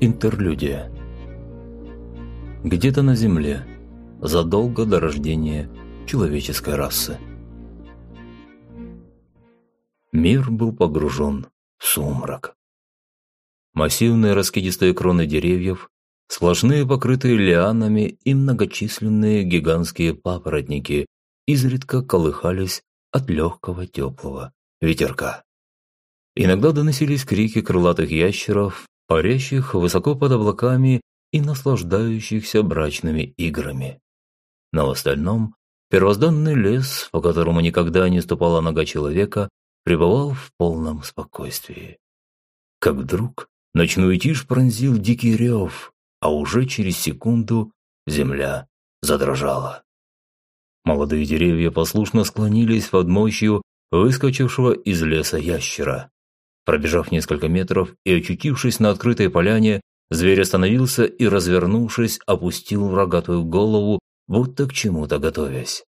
Интерлюдия. Где-то на Земле, задолго до рождения человеческой расы. Мир был погружен в сумрак. Массивные раскидистые кроны деревьев, сплошные покрытые лианами и многочисленные гигантские папоротники изредка колыхались от легкого теплого ветерка. Иногда доносились крики крылатых ящеров, парящих высоко под облаками и наслаждающихся брачными играми. Но в остальном первозданный лес, по которому никогда не ступала нога человека, пребывал в полном спокойствии. Как вдруг ночной тишь пронзил дикий рев, а уже через секунду земля задрожала. Молодые деревья послушно склонились под мощью выскочившего из леса ящера. Пробежав несколько метров и очутившись на открытой поляне, зверь остановился и, развернувшись, опустил рогатую голову, будто к чему-то готовясь.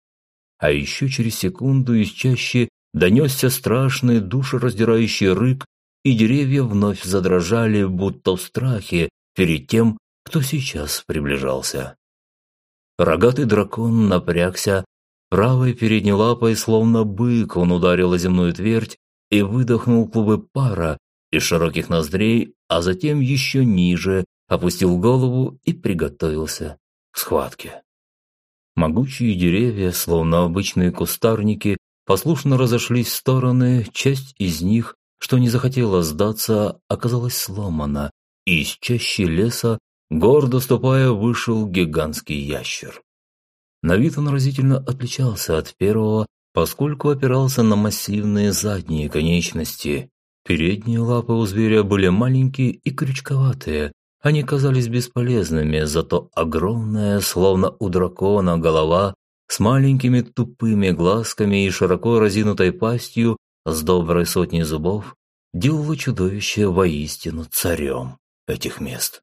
А еще через секунду из чащи донесся страшный душераздирающий рык, и деревья вновь задрожали, будто в страхе перед тем, кто сейчас приближался. Рогатый дракон напрягся, правой передней лапой, словно бык, он ударил о земную твердь и выдохнул клубы пара из широких ноздрей, а затем еще ниже опустил голову и приготовился к схватке. Могучие деревья, словно обычные кустарники, послушно разошлись в стороны, часть из них, что не захотела сдаться, оказалась сломана, и из чащи леса, гордо ступая, вышел гигантский ящер. На вид он разительно отличался от первого, поскольку опирался на массивные задние конечности. Передние лапы у зверя были маленькие и крючковатые. Они казались бесполезными, зато огромная, словно у дракона, голова с маленькими тупыми глазками и широко разинутой пастью с доброй сотней зубов делала чудовище воистину царем этих мест.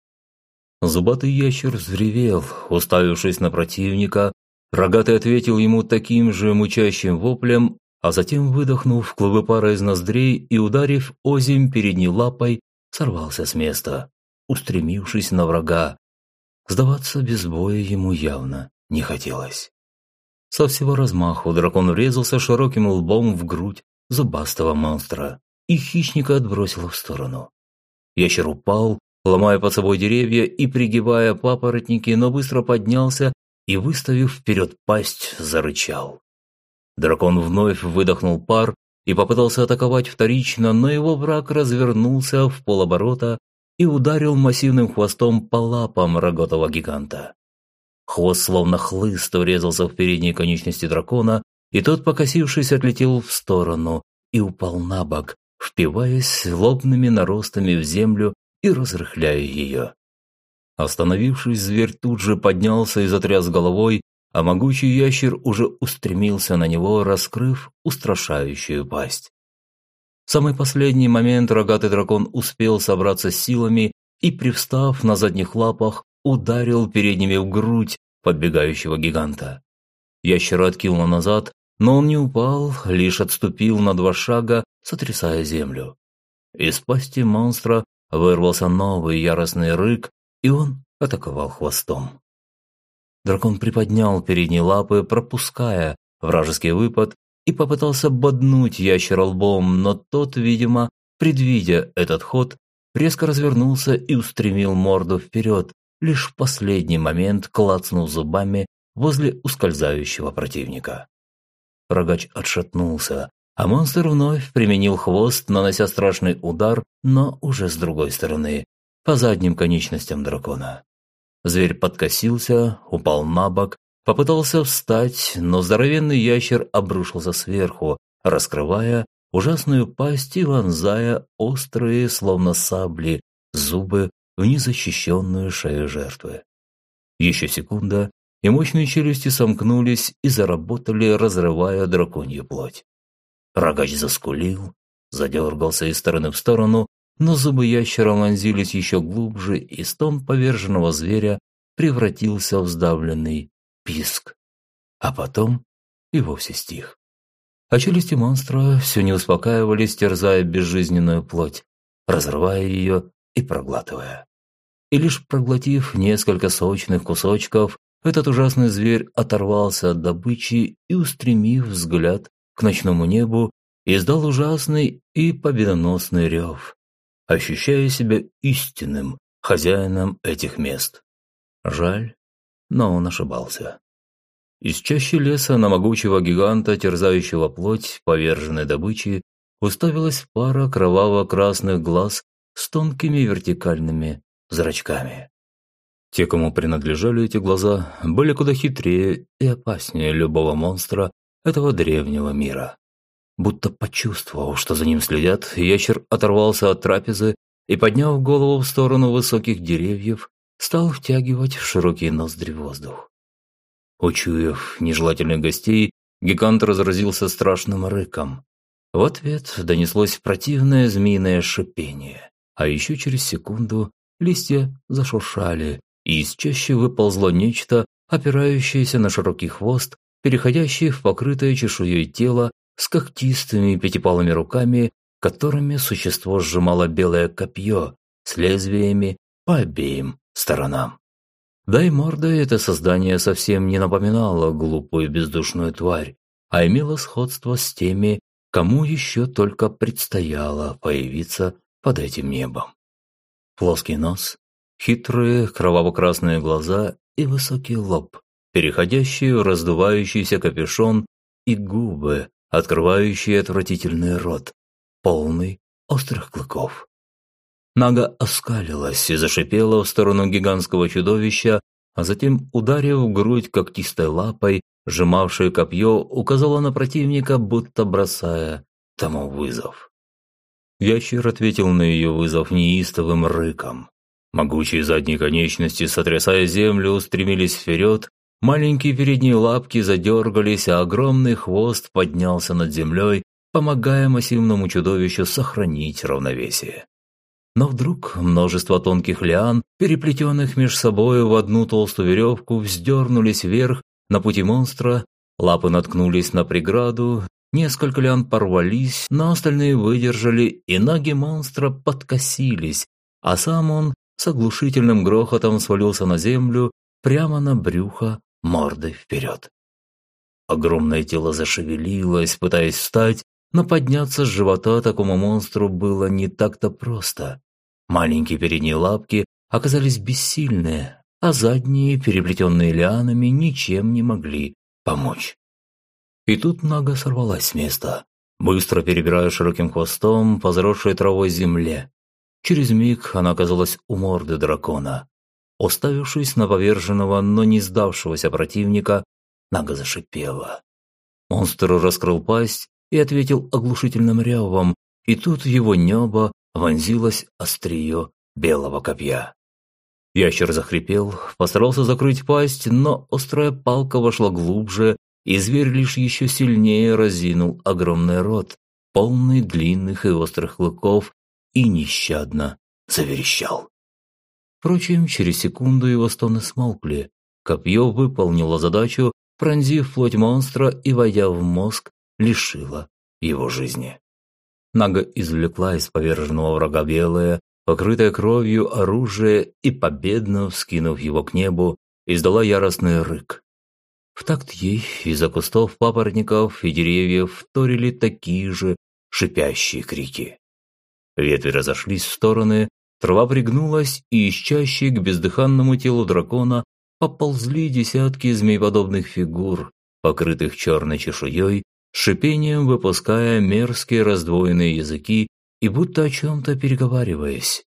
Зубатый ящер взревел, уставившись на противника, Рогатый ответил ему таким же мучащим воплем, а затем, выдохнув клубы пара из ноздрей и ударив озимь передней лапой, сорвался с места, устремившись на врага. Сдаваться без боя ему явно не хотелось. Со всего размаху дракон врезался широким лбом в грудь зубастого монстра, и хищника отбросило в сторону. Ящер упал, ломая под собой деревья и пригибая папоротники, но быстро поднялся и, выставив вперед пасть, зарычал. Дракон вновь выдохнул пар и попытался атаковать вторично, но его враг развернулся в полоборота и ударил массивным хвостом по лапам рогатого гиганта. Хвост словно хлыст врезался в передние конечности дракона, и тот, покосившись, отлетел в сторону и упал на бок, впиваясь лобными наростами в землю и разрыхляя ее. Остановившись, зверь тут же поднялся и затряс головой, а могучий ящер уже устремился на него, раскрыв устрашающую пасть. В самый последний момент рогатый дракон успел собраться с силами и, привстав на задних лапах, ударил передними в грудь подбегающего гиганта. Ящер откинул назад, но он не упал, лишь отступил на два шага, сотрясая землю. Из пасти монстра вырвался новый яростный рык, и он атаковал хвостом. Дракон приподнял передние лапы, пропуская вражеский выпад, и попытался боднуть ящера лбом, но тот, видимо, предвидя этот ход, резко развернулся и устремил морду вперед, лишь в последний момент клацнув зубами возле ускользающего противника. Рогач отшатнулся, а монстр вновь применил хвост, нанося страшный удар, но уже с другой стороны, по задним конечностям дракона. Зверь подкосился, упал на бок, попытался встать, но здоровенный ящер обрушился сверху, раскрывая ужасную пасть и вонзая острые, словно сабли, зубы в незащищенную шею жертвы. Еще секунда, и мощные челюсти сомкнулись и заработали, разрывая драконью плоть. Рогач заскулил, задергался из стороны в сторону, но зубы ящера вонзились еще глубже, и стон поверженного зверя превратился в сдавленный писк. А потом и вовсе стих. А челюсти монстра все не успокаивались, терзая безжизненную плоть, разрывая ее и проглатывая. и лишь проглотив несколько сочных кусочков, этот ужасный зверь оторвался от добычи и, устремив взгляд к ночному небу, издал ужасный и победоносный рев, ощущая себя истинным хозяином этих мест. Жаль, но он ошибался. Из чащи леса на могучего гиганта, терзающего плоть поверженной добычи, уставилась пара кроваво-красных глаз с тонкими вертикальными зрачками. Те, кому принадлежали эти глаза, были куда хитрее и опаснее любого монстра этого древнего мира. Будто почувствовав, что за ним следят, ящер оторвался от трапезы и, подняв голову в сторону высоких деревьев, стал втягивать в широкие ноздри воздух. Учуяв нежелательных гостей, гигант разразился страшным рыком. В ответ донеслось противное змеиное шипение, а еще через секунду листья зашуршали, и из чаще выползло нечто, опирающееся на широкий хвост, переходящий в покрытое чешуей тело с когтистыми пятипалыми руками, которыми существо сжимало белое копье с лезвиями по обеим сторонам. Да и мордой это создание совсем не напоминало глупую бездушную тварь, а имело сходство с теми, кому еще только предстояло появиться под этим небом. Плоский нос, хитрые кроваво-красные глаза и высокий лоб, переходящий в раздувающийся капюшон и губы, открывающие отвратительный рот, полный острых клыков. Нага оскалилась и зашипела в сторону гигантского чудовища, а затем, ударив грудь когтистой лапой, сжимавшей копье, указала на противника, будто бросая тому вызов. Ящер ответил на ее вызов неистовым рыком. Могучие задние конечности, сотрясая землю, устремились вперед, маленькие передние лапки задергались, а огромный хвост поднялся над землей, помогая массивному чудовищу сохранить равновесие. Но вдруг множество тонких лиан, переплетенных между собой в одну толстую веревку, вздернулись вверх на пути монстра, лапы наткнулись на преграду, несколько лиан порвались, но остальные выдержали, и ноги монстра подкосились, а сам он с оглушительным грохотом свалился на землю прямо на брюхо мордой вперед. Огромное тело зашевелилось, пытаясь встать, но подняться с живота такому монстру было не так-то просто. Маленькие передние лапки оказались бессильные, а задние, переплетенные лианами, ничем не могли помочь. И тут нога сорвалась с места, быстро перебирая широким хвостом по заросшей травой земле. Через миг она оказалась у морды дракона. Уставившись на поверженного, но не сдавшегося противника, нога зашипела. Монстр раскрыл пасть и ответил оглушительным ревом, и тут в его небо вонзилось острие белого копья. Ящер захрипел, постарался закрыть пасть, но острая палка вошла глубже, и зверь лишь еще сильнее разинул огромный рот, полный длинных и острых клыков, и нещадно заверещал. Впрочем, через секунду его стоны смолкли. Копье выполнило задачу, пронзив плоть монстра и, войдя в мозг, лишила его жизни. Нага извлекла из поверженного врага белое, покрытое кровью оружие и, победно вскинув его к небу, издала яростный рык. В такт ей из-за кустов папоротников и деревьев вторили такие же шипящие крики. Ветви разошлись в стороны, трава пригнулась, и из чащи к бездыханному телу дракона поползли десятки змееподобных фигур, покрытых черной чешуей шипением выпуская мерзкие раздвоенные языки и будто о чем-то переговариваясь.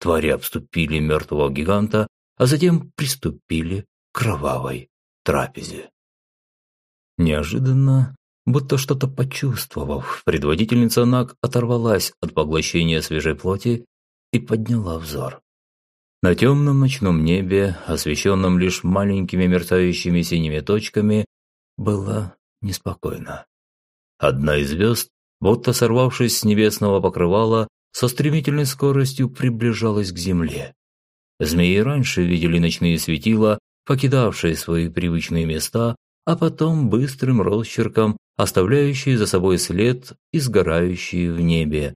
Твари обступили мертвого гиганта, а затем приступили к кровавой трапезе. Неожиданно, будто что-то почувствовав, предводительница Наг оторвалась от поглощения свежей плоти и подняла взор. На темном ночном небе, освещенном лишь маленькими мерцающими синими точками, было неспокойно. Одна из звезд, будто сорвавшись с небесного покрывала, со стремительной скоростью приближалась к земле. Змеи раньше видели ночные светила, покидавшие свои привычные места, а потом быстрым росчерком оставляющие за собой след и сгорающие в небе.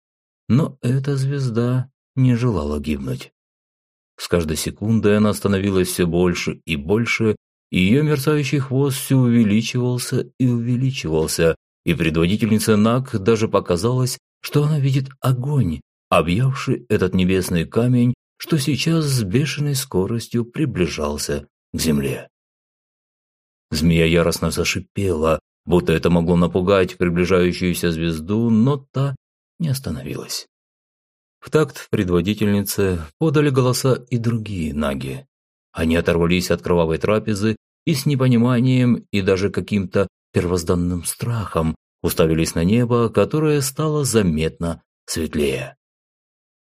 Но эта звезда не желала гибнуть. С каждой секундой она становилась все больше и больше, и ее мерцающий хвост все увеличивался и увеличивался, и предводительнице Нак даже показалось, что она видит огонь, объявший этот небесный камень, что сейчас с бешеной скоростью приближался к земле. Змея яростно зашипела, будто это могло напугать приближающуюся звезду, но та не остановилась. В такт предводительнице подали голоса и другие наги. Они оторвались от кровавой трапезы и с непониманием и даже каким-то первозданным страхом уставились на небо, которое стало заметно светлее.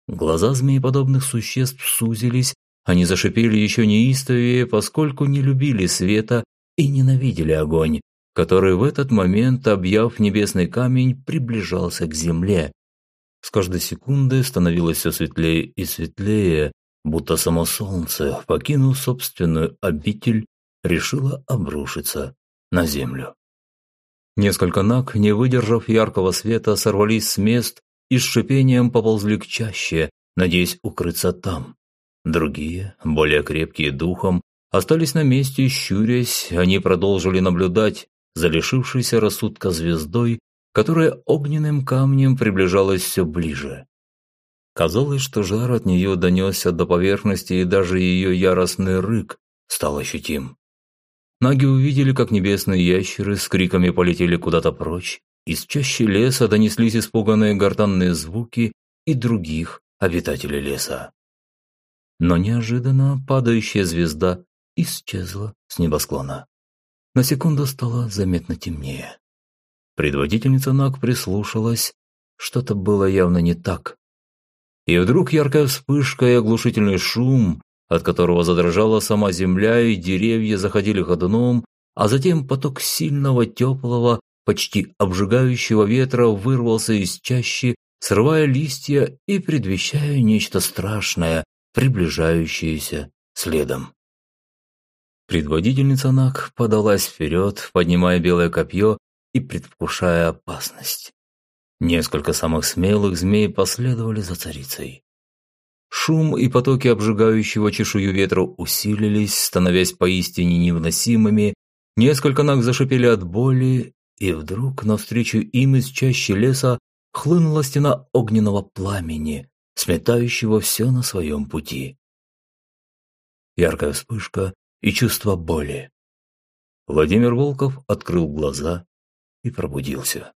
Глаза змееподобных существ сузились, они зашипели еще неистовее, поскольку не любили света и ненавидели огонь, который в этот момент, объяв небесный камень, приближался к земле. С каждой секундой становилось все светлее и светлее, будто само солнце, покинув собственную обитель, решило обрушиться на землю. Несколько наг, не выдержав яркого света, сорвались с мест и с шипением поползли к чаще, надеясь укрыться там. Другие, более крепкие духом, остались на месте, щурясь, они продолжили наблюдать за лишившейся рассудка звездой, которая огненным камнем приближалась все ближе. Казалось, что жар от нее донесся до поверхности, и даже ее яростный рык стал ощутим. Наги увидели, как небесные ящеры с криками полетели куда-то прочь, из чащи леса донеслись испуганные гортанные звуки и других обитателей леса. Но неожиданно падающая звезда исчезла с небосклона. На секунду стало заметно темнее. Предводительница Наг прислушалась, что-то было явно не так. И вдруг яркая вспышка и оглушительный шум, от которого задрожала сама земля и деревья заходили ходуном, а затем поток сильного теплого, почти обжигающего ветра вырвался из чащи, срывая листья и предвещая нечто страшное, приближающееся следом. Предводительница Нак подалась вперед, поднимая белое копье и предвкушая опасность. Несколько самых смелых змей последовали за царицей. Шум и потоки обжигающего чешую ветра усилились, становясь поистине невыносимыми. Несколько ног зашипели от боли, и вдруг навстречу им из чащи леса хлынула стена огненного пламени, сметающего все на своем пути. Яркая вспышка и чувство боли. Владимир Волков открыл глаза и пробудился.